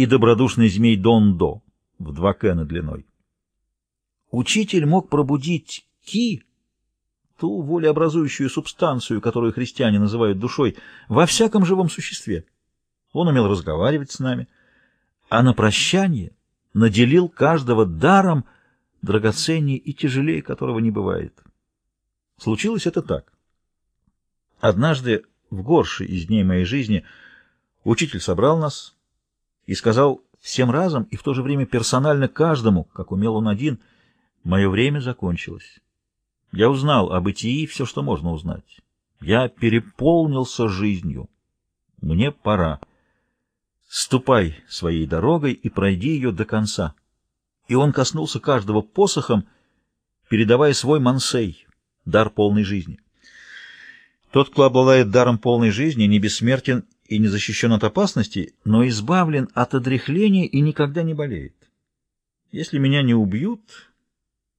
и добродушный змей Дондо в два кэна длиной. Учитель мог пробудить ки, ту волеобразующую субстанцию, которую христиане называют душой, во всяком живом существе. Он умел разговаривать с нами, а на прощание наделил каждого даром, драгоценнее и тяжелее которого не бывает. Случилось это так. Однажды, в горший из дней моей жизни, учитель собрал нас и сказал всем разом и в то же время персонально каждому, как умел он один, мое время закончилось. Я узнал об бытии все, что можно узнать. Я переполнился жизнью. Мне пора. Ступай своей дорогой и пройди ее до конца. И он коснулся каждого посохом, передавая свой мансей, дар полной жизни. Тот, кто обладает даром полной жизни, не бессмертен и не защищен от опасности, но избавлен от одряхления и никогда не болеет. Если меня не убьют,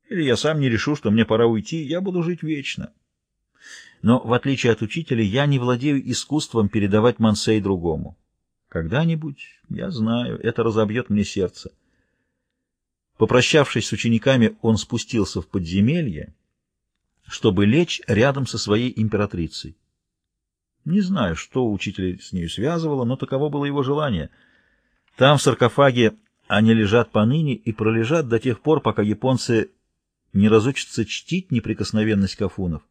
или я сам не решу, что мне пора уйти, я буду жить вечно. Но, в отличие от учителя, я не владею искусством передавать мансей другому. Когда-нибудь, я знаю, это разобьет мне сердце. Попрощавшись с учениками, он спустился в подземелье, чтобы лечь рядом со своей императрицей. Не знаю, что учителя с нею связывало, но таково было его желание. Там, в саркофаге, они лежат поныне и пролежат до тех пор, пока японцы не разучатся чтить неприкосновенность кафунов.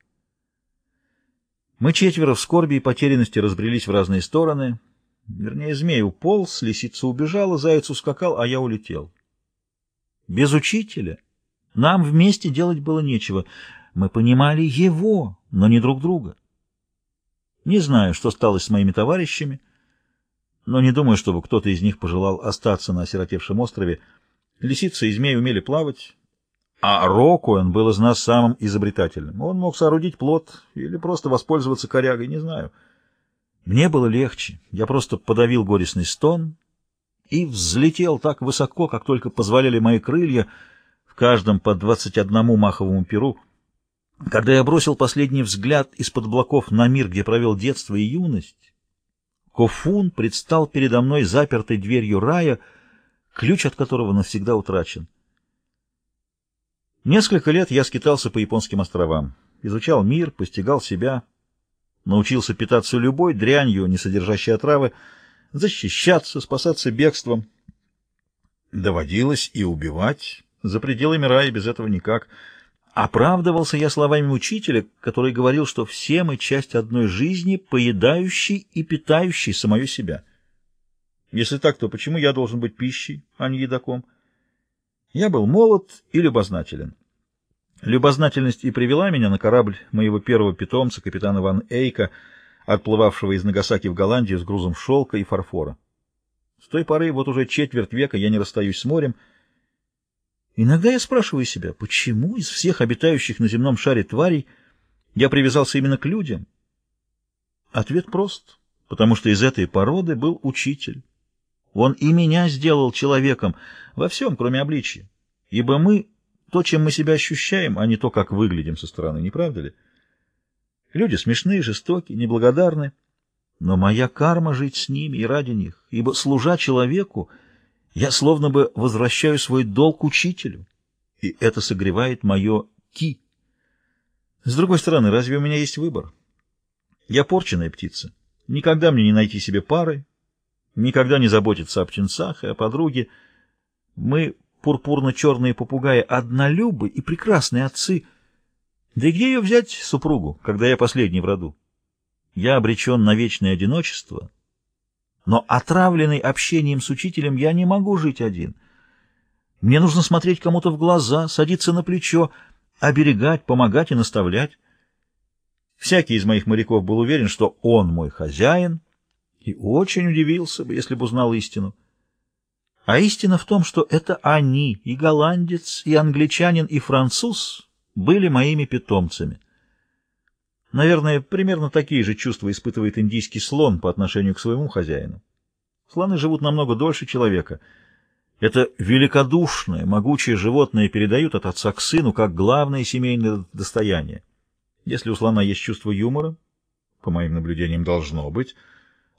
Мы четверо в скорби и потерянности разбрелись в разные стороны. Вернее, змей уполз, лисица убежала, заяц ускакал, а я улетел. Без учителя нам вместе делать было нечего — мы понимали его, но не друг друга. Не знаю, что стало с моими товарищами, но не думаю, чтобы кто-то из них пожелал остаться на осиротевшем острове. Лисица и змей умели плавать, а Рокуэн был из нас самым изобретательным. Он мог соорудить плод или просто воспользоваться корягой, не знаю. Мне было легче. Я просто подавил горестный стон и взлетел так высоко, как только позволяли мои крылья, в каждом по двадцать одному маховому перу. Когда я бросил последний взгляд из-под облаков на мир, где провел детство и юность, Кофун предстал передо мной запертой дверью рая, ключ от которого навсегда утрачен. Несколько лет я скитался по японским островам, изучал мир, постигал себя, научился питаться любой дрянью, не содержащей отравы, защищаться, спасаться бегством. Доводилось и убивать, за пределами рая без этого никак — Оправдывался я словами учителя, который говорил, что все мы часть одной жизни, поедающей и питающей самое себя. Если так, то почему я должен быть пищей, а не едоком? Я был молод и любознателен. Любознательность и привела меня на корабль моего первого питомца, капитана Ван Эйка, отплывавшего из Нагасаки в Голландию с грузом шелка и фарфора. С той поры, вот уже четверть века, я не расстаюсь с морем, Иногда я спрашиваю себя, почему из всех обитающих на земном шаре тварей я привязался именно к людям? Ответ прост, потому что из этой породы был учитель. Он и меня сделал человеком во всем, кроме обличия, ибо мы — то, чем мы себя ощущаем, а не то, как выглядим со стороны, не правда ли? Люди смешные, жестокие, неблагодарны, но моя карма — жить с ними и ради них, ибо, служа человеку, — я словно бы возвращаю свой долг учителю, и это согревает мое ки. С другой стороны, разве у меня есть выбор? Я порченная птица. Никогда мне не найти себе пары, никогда не заботиться о птенцах и о подруге. Мы, пурпурно-черные попугаи, однолюбы и прекрасные отцы. Да где ее взять, супругу, когда я последний в роду? Я обречен на вечное одиночество — но отравленный общением с учителем я не могу жить один. Мне нужно смотреть кому-то в глаза, садиться на плечо, оберегать, помогать и наставлять. Всякий из моих моряков был уверен, что он мой хозяин, и очень удивился бы, если бы узнал истину. А истина в том, что это они, и голландец, и англичанин, и француз, были моими питомцами. Наверное, примерно такие же чувства испытывает индийский слон по отношению к своему хозяину. Слоны живут намного дольше человека. Это великодушное, могучее животное передают от отца к сыну как главное семейное достояние. Если у слона есть чувство юмора, по моим наблюдениям должно быть,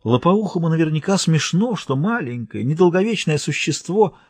Лопоухому наверняка смешно, что маленькое, недолговечное существо —